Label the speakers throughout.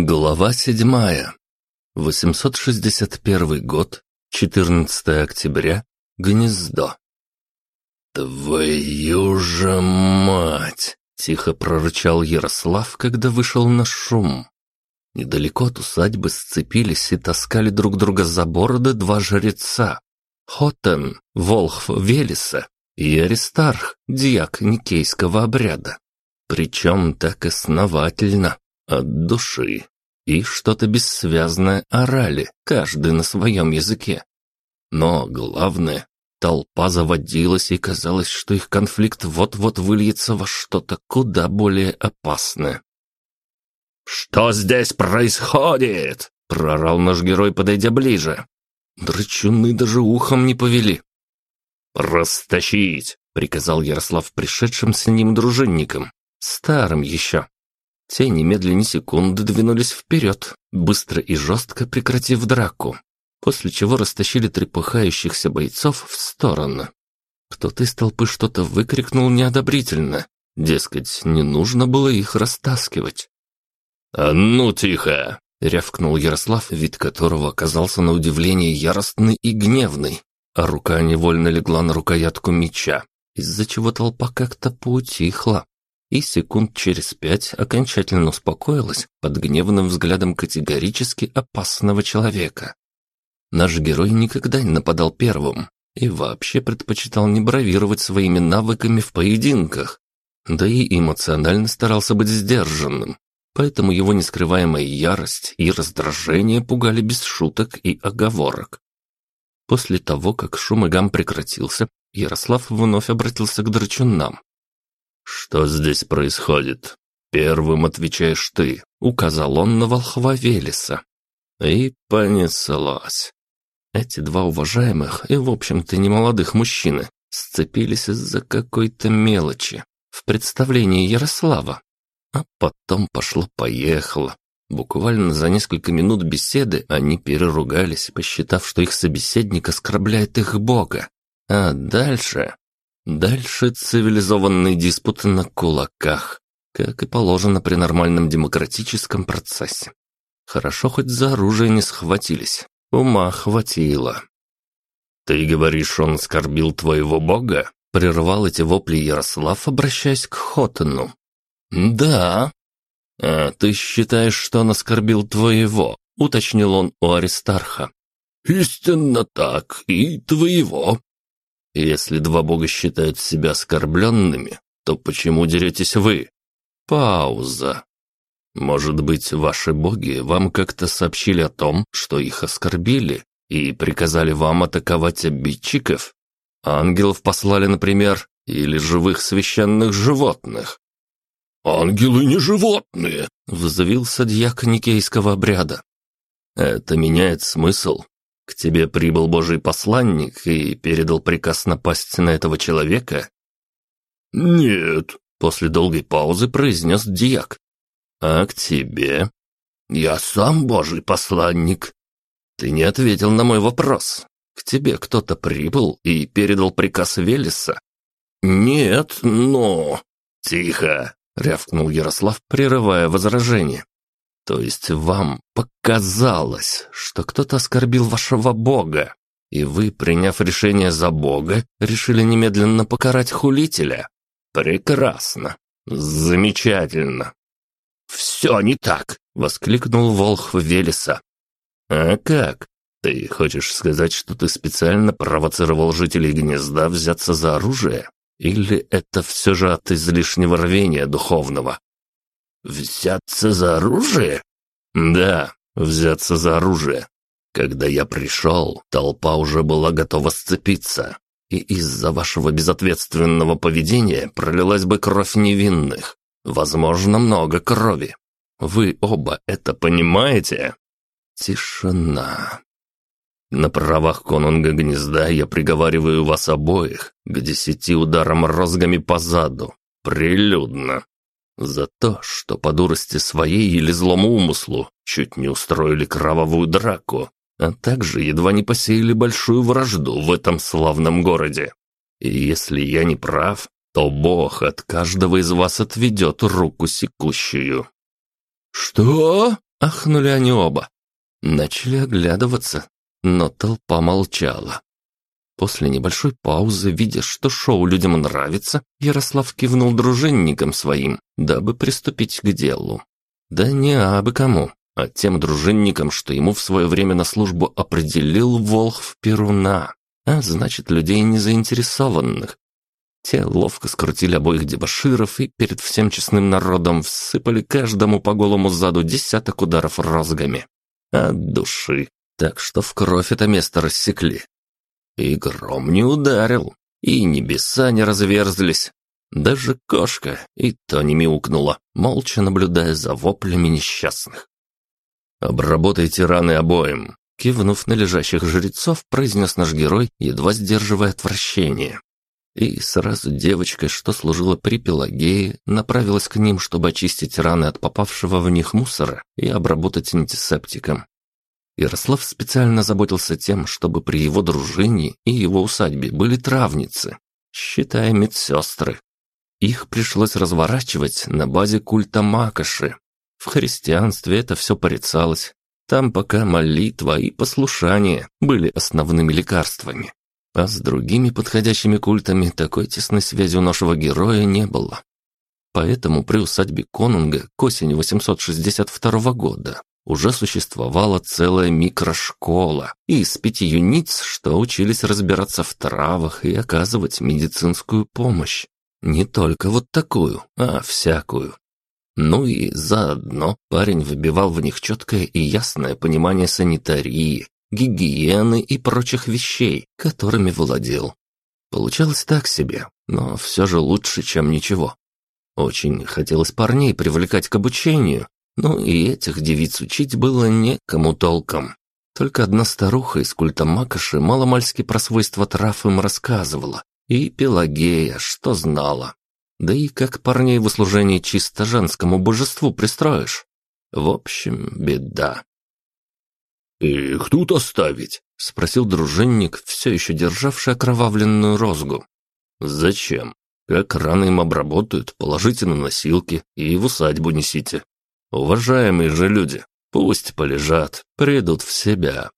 Speaker 1: Глава седьмая. 861 год, 14 октября, Гнездо. «Твою же мать!» — тихо прорычал Ярослав, когда вышел на шум. Недалеко от усадьбы сцепились и таскали друг друга за бороды два жреца. Хотен, Волхв Велеса, и Аристарх, дьяк Никейского обряда. Причем так основательно, от души. И что-то бессвязное орали, каждый на своем языке. Но главное, толпа заводилась, и казалось, что их конфликт вот-вот выльется во что-то куда более опасное.
Speaker 2: «Что здесь происходит?» — прорал наш герой, подойдя ближе.
Speaker 1: Драчуны даже ухом не повели.
Speaker 2: «Растащить!» — приказал Ярослав пришедшим с ним дружинникам, старым еще. Те немедленно секунды двинулись вперед, быстро и жестко прекратив драку, после чего растащили трепыхающихся бойцов в сторону. Кто-то из толпы что-то выкрикнул неодобрительно, дескать, не нужно было их растаскивать.
Speaker 1: «А ну тихо!» — рявкнул Ярослав, вид которого оказался на удивление яростный и гневный, а рука невольно легла на рукоятку меча, из-за чего толпа как-то поутихла и секунд через пять окончательно успокоилась под гневным взглядом категорически опасного человека. Наш герой никогда не нападал первым и вообще предпочитал не бравировать своими навыками в поединках, да и эмоционально старался быть сдержанным, поэтому его нескрываемая ярость и раздражение пугали без шуток и оговорок. После того, как шум и гам прекратился, Ярослав вновь обратился к драчунам. «Что здесь происходит?» «Первым отвечаешь ты», — указал он на волхва Велеса. И понеслось. Эти два уважаемых и, в общем-то, немолодых мужчины сцепились из-за какой-то мелочи в представлении Ярослава. А потом пошло-поехало. Буквально за несколько минут беседы они переругались, посчитав, что их собеседник оскорбляет их бога. А дальше Дальше цивилизованный диспут на кулаках, как и положено при нормальном демократическом процессе. Хорошо хоть за оружие не схватились, ума хватило. «Ты говоришь, он оскорбил твоего бога?» — прервал эти вопли Ярослав, обращаясь к Хотену. «Да». «А ты считаешь, что он оскорбил твоего?» — уточнил он у Аристарха.
Speaker 2: «Истинно так, и твоего»,
Speaker 1: если два бога считают себя оскорбленными, то почему деретесь вы? Пауза. Может быть, ваши боги вам как-то сообщили о том, что их оскорбили, и приказали вам атаковать обидчиков? Ангелов послали, например, или живых священных животных?
Speaker 2: «Ангелы не животные!»
Speaker 1: — взвился дьяк Никейского обряда. «Это меняет смысл. К тебе прибыл Божий посланник и передал приказ напасть на этого человека?
Speaker 2: Нет,
Speaker 1: после долгой паузы произнес Диак. А к тебе?
Speaker 2: Я сам Божий посланник.
Speaker 1: Ты не ответил на мой вопрос. К тебе кто-то прибыл и передал приказ Велеса?
Speaker 2: Нет, но...
Speaker 1: Тихо, рявкнул Ярослав, прерывая возражение. То есть вам показалось, что кто-то оскорбил вашего бога, и вы, приняв решение за бога, решили немедленно покарать хулителя? Прекрасно. Замечательно.
Speaker 2: «Все не так!» — воскликнул Волхв Велеса.
Speaker 1: «А как? Ты хочешь сказать, что ты специально провоцировал жителей гнезда взяться за оружие? Или это все же от излишнего рвения духовного?»
Speaker 2: «Взяться за оружие?»
Speaker 1: «Да, взяться за оружие. Когда я пришел, толпа уже была готова сцепиться, и из-за вашего безответственного поведения пролилась бы кровь невинных. Возможно, много крови. Вы оба это понимаете?» Тишина. На правах конунга гнезда я приговариваю вас обоих к десяти ударам розгами по заду. Прилюдно. За то, что по дурости своей или злому умыслу чуть не устроили кровавую драку, а также едва не посеяли большую вражду в этом славном городе. И если я не прав, то Бог от каждого из вас отведет руку секущую».
Speaker 2: «Что?» Ахнули они оба. Начали оглядываться, но толпа молчала. После небольшой паузы, видя, что шоу людям нравится, Ярослав кивнул дружинникам своим, дабы приступить к делу. Да не абы кому, а тем дружинникам, что ему в свое время на службу определил Волхв Перуна, а значит, людей незаинтересованных. Те ловко скрутили обоих дебоширов и перед всем честным народом всыпали каждому по голому заду десяток ударов розгами. От души. Так что в кровь это место рассекли. И гром не ударил, и небеса не разверзлись. Даже кошка и то не мяукнула, молча наблюдая за воплями несчастных. «Обработайте раны обоим», — кивнув на лежащих жрецов, произнес наш герой, едва сдерживая отвращение. И сразу девочка, что служила при Пелагее, направилась к ним, чтобы очистить раны от попавшего в них мусора и обработать антисептиком. Ярослав специально заботился тем, чтобы при его дружине и его усадьбе были травницы, считая медсестры. Их пришлось разворачивать на базе культа Макоши. В христианстве это все порицалось. Там пока молитва и послушание были основными лекарствами. А с другими подходящими культами такой тесной связи у нашего героя не было. Поэтому при усадьбе Конунга к осени 862 года уже существовала целая микрошкола из пяти юниц, что учились разбираться в травах и оказывать медицинскую помощь. Не только вот такую, а всякую. Ну и заодно парень выбивал в них четкое и ясное понимание санитарии, гигиены и прочих вещей, которыми владел. Получалось так себе, но все же лучше, чем ничего. Очень хотелось парней привлекать к обучению, ну и этих девиц учить было некому толком. Только одна старуха из культа Макоши маломальски про свойства трав им рассказывала. И Пелагея, что знала. Да и как парней в услужении чисто женскому божеству пристроишь. В общем, беда.
Speaker 1: «Их тут оставить?» — спросил дружинник, все еще державший окровавленную розгу. «Зачем? Как раны им обработают, положите на носилки и в усадьбу несите. Уважаемые же люди, пусть полежат, придут в себя.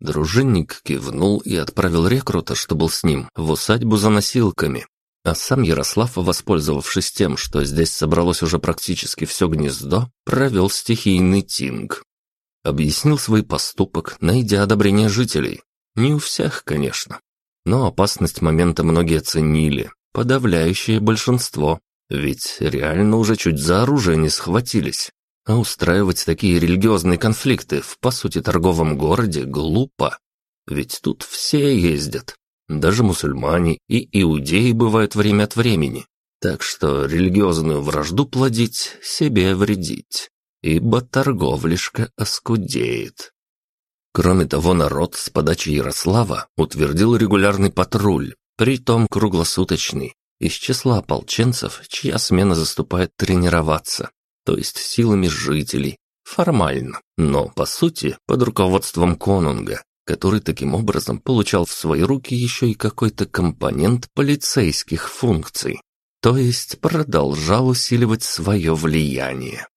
Speaker 1: Дружинник кивнул и отправил рекрута, что был с ним, в усадьбу за носилками. А сам Ярослав, воспользовавшись тем, что здесь собралось уже практически все гнездо, провел стихийный тинг. Объяснил свой поступок, найдя одобрение жителей. Не у всех, конечно. Но опасность момента многие оценили, подавляющее большинство. Ведь реально уже чуть за оружие не схватились. А устраивать такие религиозные конфликты в, по сути, торговом городе глупо. Ведь тут все ездят. Даже мусульмане и иудеи бывают время от времени. Так что религиозную вражду плодить, себе вредить. Ибо торговлишка оскудеет. Кроме того, народ с подачи Ярослава утвердил регулярный патруль, притом круглосуточный, из числа ополченцев, чья смена заступает тренироваться, то есть силами жителей, формально, но по сути под руководством конунга, который таким образом получал в свои руки еще и какой-то компонент полицейских функций, то есть продолжал усиливать свое влияние.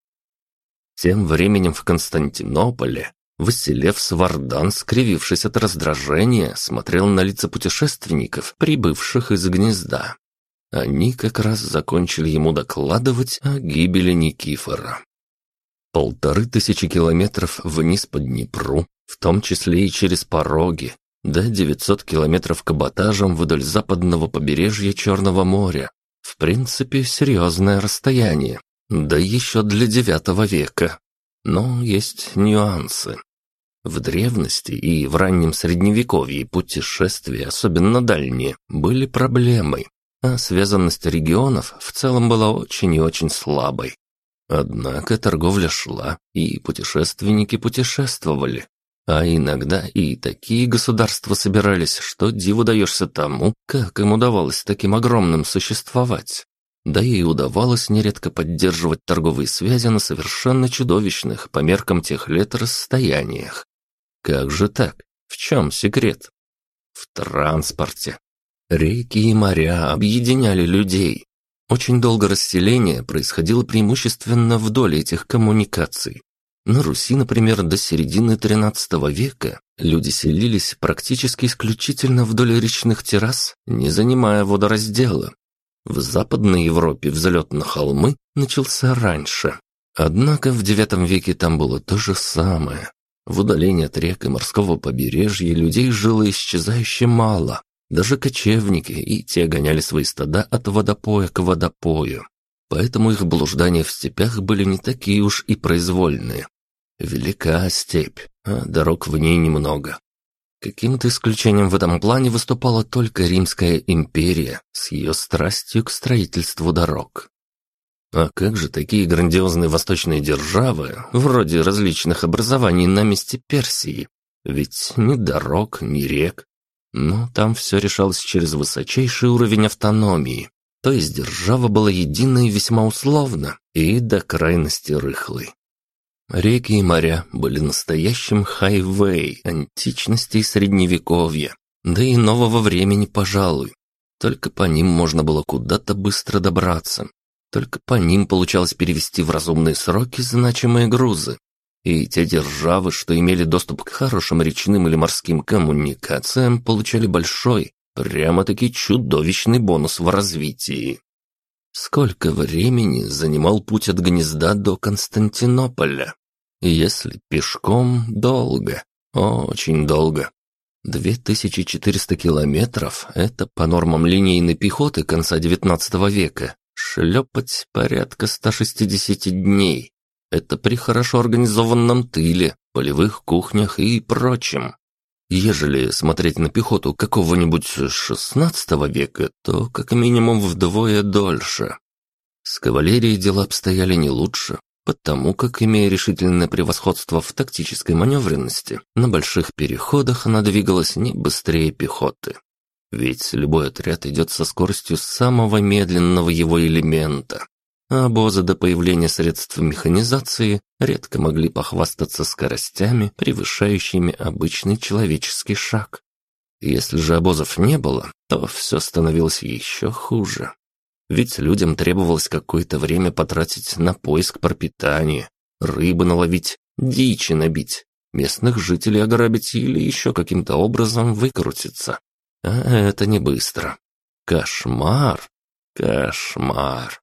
Speaker 1: Тем временем в Константинополе Василев Свардан, скривившись от раздражения, смотрел на лица путешественников, прибывших из гнезда. Они как раз закончили ему докладывать о гибели Никифора. Полторы тысячи километров вниз по Днепру, в том числе и через пороги, до 900 километров каботажем вдоль западного побережья Черного моря. В принципе, серьезное расстояние, да еще для девятого века. Но есть нюансы. В древности и в раннем средневековье путешествия, особенно дальние, были проблемой а связанность регионов в целом была очень и очень слабой. Однако торговля шла, и путешественники путешествовали. А иногда и такие государства собирались, что диву даешься тому, как им удавалось таким огромным существовать. Да и удавалось нередко поддерживать торговые связи на совершенно чудовищных по меркам тех лет расстояниях. Как же так? В чем секрет? В транспорте. Реки и моря объединяли людей. Очень долго расселение происходило преимущественно вдоль этих коммуникаций.
Speaker 2: На Руси, например, до середины XIII века люди селились практически исключительно вдоль речных террас, не занимая водораздела. В Западной Европе взлет на холмы начался раньше. Однако в IX веке там было то же самое. В удалении от рек и морского побережья людей жило исчезающе мало. Даже кочевники и те гоняли свои стада от водопоя к водопою. Поэтому их блуждания в степях были не такие уж и произвольные. Велика степь, а дорог в ней немного. Каким-то исключением в этом плане выступала только Римская империя с ее страстью к строительству дорог. А как же такие грандиозные восточные державы, вроде различных образований на месте Персии? Ведь ни дорог, ни рек. Но там все решалось через высочайший уровень автономии. То есть держава была единой весьма условно и до крайности рыхлой. Реки и моря были настоящим хайвей античности и средневековья, да и нового времени, пожалуй. Только по ним можно было куда-то быстро добраться, только по ним получалось перевести в разумные сроки значимые грузы. И те державы, что имели доступ к хорошим речным или морским коммуникациям, получали большой, прямо-таки чудовищный бонус в развитии. Сколько времени занимал путь от гнезда до Константинополя? Если пешком, долго, очень долго. 2400 километров – это по нормам линейной пехоты конца XIX века Шлепать порядка 160 дней. Это при хорошо организованном тыле, полевых кухнях и прочем. Ежели смотреть на пехоту какого-нибудь XVI века, то как минимум вдвое дольше. С кавалерией дела обстояли не лучше, потому как, имея решительное превосходство в тактической маневренности, на больших переходах она двигалась не быстрее пехоты. Ведь любой отряд идет со скоростью самого медленного его элемента. А обозы до появления средств механизации редко могли похвастаться скоростями, превышающими обычный человеческий шаг. Если же обозов не было, то все становилось еще хуже. Ведь людям требовалось какое-то время потратить на поиск пропитания, рыбы наловить, дичи набить, местных жителей ограбить или еще каким-то образом выкрутиться. А это не быстро. Кошмар. Кошмар.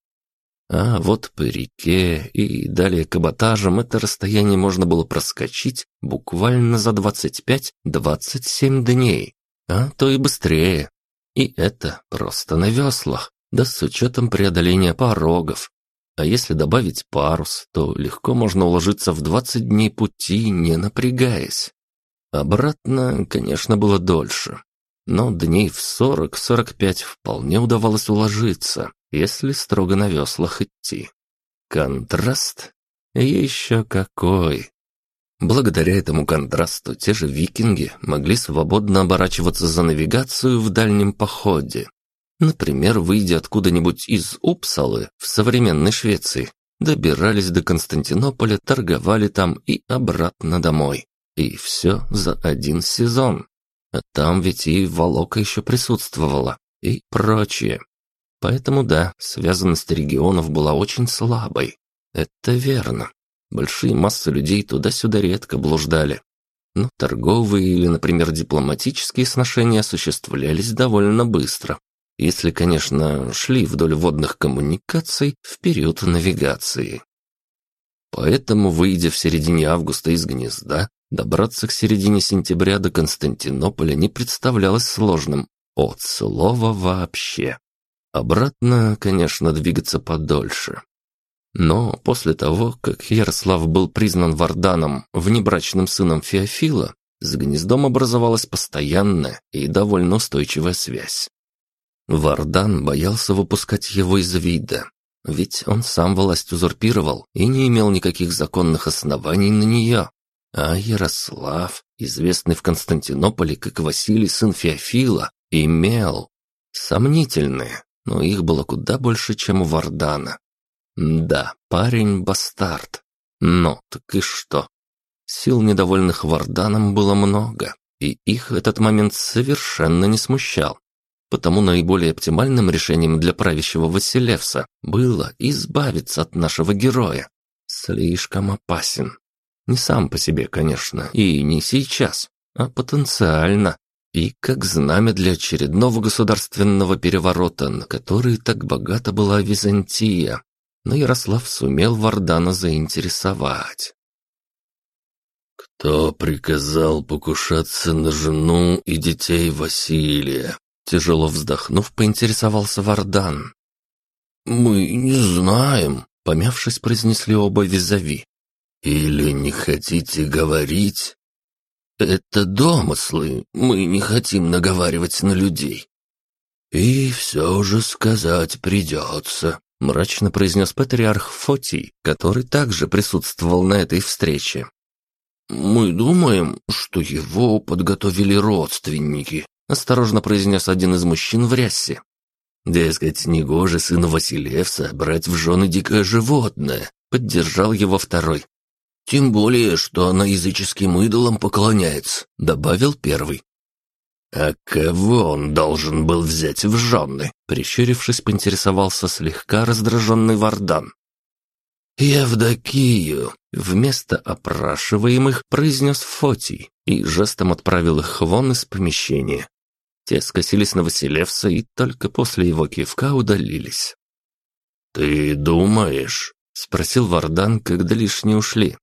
Speaker 2: А вот по реке и далее каботажем это расстояние можно было проскочить буквально за 25-27 дней, а то и быстрее. И это просто на веслах, да с учетом преодоления порогов. А если добавить парус, то легко можно уложиться в 20 дней пути, не напрягаясь. Обратно, конечно, было дольше но дней в сорок-сорок пять вполне удавалось уложиться, если строго на веслах идти. Контраст? Еще какой! Благодаря этому контрасту те же викинги могли свободно оборачиваться за навигацию в дальнем походе. Например, выйдя откуда-нибудь из Упсалы в современной Швеции, добирались до Константинополя, торговали там и обратно домой. И все за один сезон. А там ведь и Волока еще присутствовала, и прочее. Поэтому да, связанность регионов была очень слабой. Это верно. Большие массы людей туда-сюда редко блуждали. Но торговые или, например, дипломатические сношения осуществлялись довольно быстро. Если, конечно, шли вдоль водных коммуникаций в период навигации. Поэтому, выйдя в середине августа из гнезда, Добраться к середине сентября до Константинополя не представлялось сложным. От слова вообще. Обратно, конечно, двигаться подольше. Но после того, как Ярослав был признан Варданом, внебрачным сыном Феофила, с гнездом образовалась постоянная и довольно устойчивая связь. Вардан боялся выпускать его из вида, ведь он сам власть узурпировал и не имел никаких законных оснований на нее. А Ярослав, известный в Константинополе как Василий сын Феофила, имел сомнительные, но их было куда больше, чем у Вардана. Да, парень бастард. Но так и что? Сил недовольных Варданом было много, и их этот момент совершенно не смущал. Потому наиболее оптимальным решением для правящего Василевса было избавиться от нашего героя. Слишком опасен. Не сам по себе, конечно, и не сейчас, а потенциально. И как знамя для очередного государственного переворота, на который так богата была Византия. Но Ярослав сумел Вардана заинтересовать.
Speaker 1: «Кто приказал покушаться на жену и детей Василия?» Тяжело вздохнув, поинтересовался Вардан.
Speaker 2: «Мы не знаем», — помявшись, произнесли оба визави.
Speaker 1: «Или не хотите говорить?»
Speaker 2: «Это домыслы, мы не хотим наговаривать на людей».
Speaker 1: «И все же сказать придется», — мрачно произнес патриарх Фотий, который также присутствовал на этой встрече.
Speaker 2: «Мы думаем, что его подготовили родственники», — осторожно произнес один из мужчин в рясе.
Speaker 1: «Дескать, негоже сына Василевса брать в жены дикое животное», — поддержал его второй.
Speaker 2: «Тем более, что она языческим идолам поклоняется», — добавил первый.
Speaker 1: «А кого он должен был взять в жены?»
Speaker 2: Прищурившись, поинтересовался слегка раздраженный Вардан.
Speaker 1: «Евдокию!»
Speaker 2: — вместо опрашиваемых произнес Фотий и жестом отправил их вон из помещения. Те скосились на Василевса и только после его кивка удалились.
Speaker 1: «Ты думаешь?» — спросил Вардан, когда лишние ушли.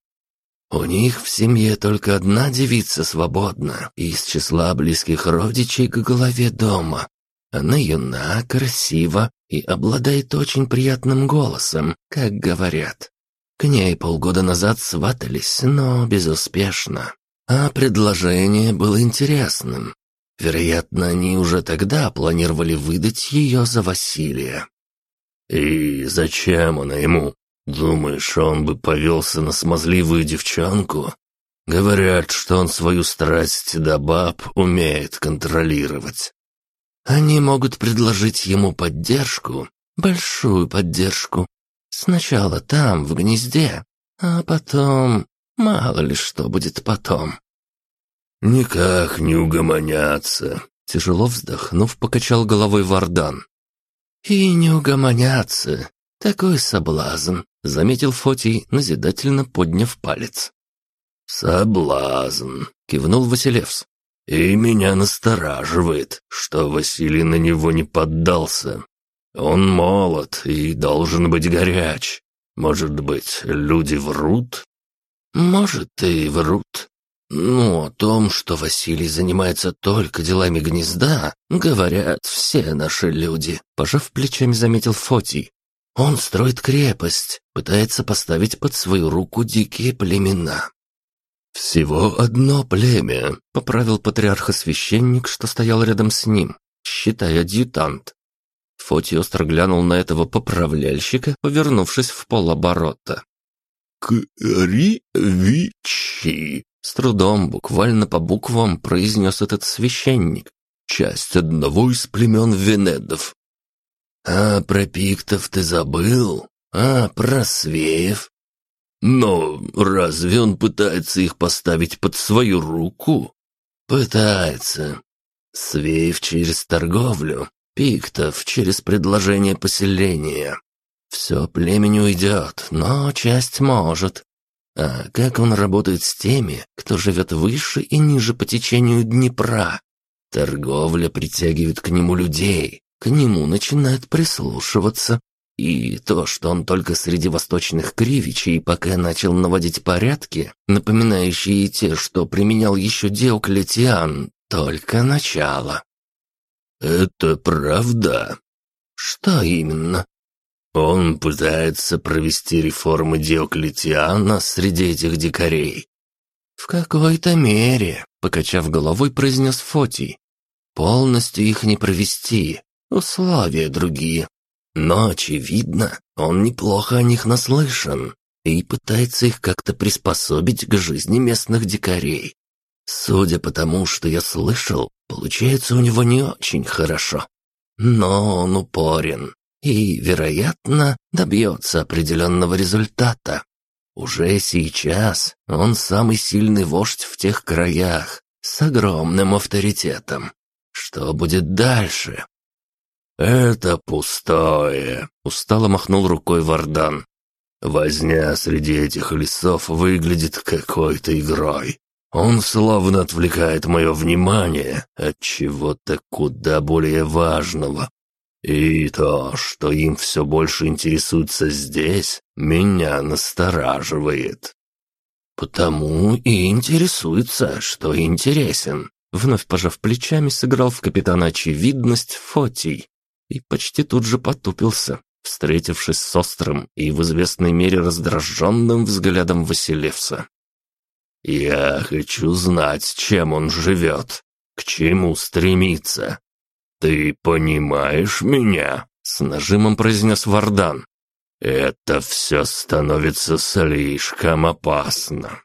Speaker 2: «У них в семье только одна девица свободна, из числа близких родичей к главе дома. Она юна, красива и обладает очень приятным голосом, как говорят. К ней полгода назад сватались, но безуспешно. А предложение было интересным. Вероятно, они уже тогда планировали выдать ее за Василия.
Speaker 1: «И зачем она ему? Думаешь, он бы повелся на смазливую девчонку? Говорят, что он свою страсть до баб умеет контролировать».
Speaker 2: Они могут предложить ему поддержку, большую поддержку. Сначала там, в гнезде, а потом... Мало ли что будет потом.
Speaker 1: «Никак не угомоняться», —
Speaker 2: тяжело вздохнув, покачал головой Вардан. «И не угомоняться. Такой соблазн», — заметил Фотий, назидательно подняв палец.
Speaker 1: «Соблазн», —
Speaker 2: кивнул Василевс.
Speaker 1: «И меня настораживает, что Василий на него не поддался. Он молод и должен быть горяч. Может быть, люди врут?»
Speaker 2: «Может, и врут», «Ну, о том, что Василий занимается только делами гнезда, говорят все наши люди», — пожав плечами, заметил Фотий. «Он строит крепость, пытается поставить под свою руку дикие племена».
Speaker 1: «Всего одно племя», — поправил патриарха-священник, что стоял рядом с ним, считая адъютант.
Speaker 2: Фотий остро глянул на этого поправляльщика, повернувшись в полоборота.
Speaker 1: «Кривичи!»
Speaker 2: С трудом, буквально по буквам, произнес этот священник.
Speaker 1: Часть одного из племен Венедов.
Speaker 2: «А про пиктов ты забыл? А про свеев?»
Speaker 1: «Но разве он пытается их поставить под свою руку?»
Speaker 2: «Пытается. Свеев через торговлю, пиктов через предложение поселения. Все племени уйдет, но часть может. А как он работает с теми, кто живет выше и ниже по течению Днепра? Торговля притягивает к нему людей, к нему начинают прислушиваться. И то, что он только среди восточных кривичей пока начал наводить порядки, напоминающие те, что применял еще Диоклетиан, только начало.
Speaker 1: «Это правда?»
Speaker 2: «Что именно?»
Speaker 1: Он пытается провести реформы Диоклетиана среди этих дикарей.
Speaker 2: В какой-то мере, покачав головой, произнес Фотий. Полностью их не провести, условия другие. Но, очевидно, он неплохо о них наслышан и пытается их как-то приспособить к жизни местных дикарей. Судя по тому, что я слышал, получается у него не очень хорошо. Но он упорен и, вероятно, добьется определенного результата. Уже сейчас он самый сильный вождь в тех краях, с огромным авторитетом. Что будет дальше?
Speaker 1: «Это пустое», — устало махнул рукой Вардан. Возня среди этих лесов выглядит какой-то игрой. Он словно отвлекает мое внимание от чего-то куда более важного. И то, что им все больше интересуется здесь, меня настораживает. Потому и интересуется, что интересен. Вновь пожав плечами, сыграл в капитана очевидность Фотий и почти тут же потупился, встретившись с острым и в известной мере раздраженным взглядом Василевса. «Я хочу знать, чем он живет, к чему стремится. Ты понимаешь меня?» — с нажимом произнес Вардан. «Это все становится слишком опасно.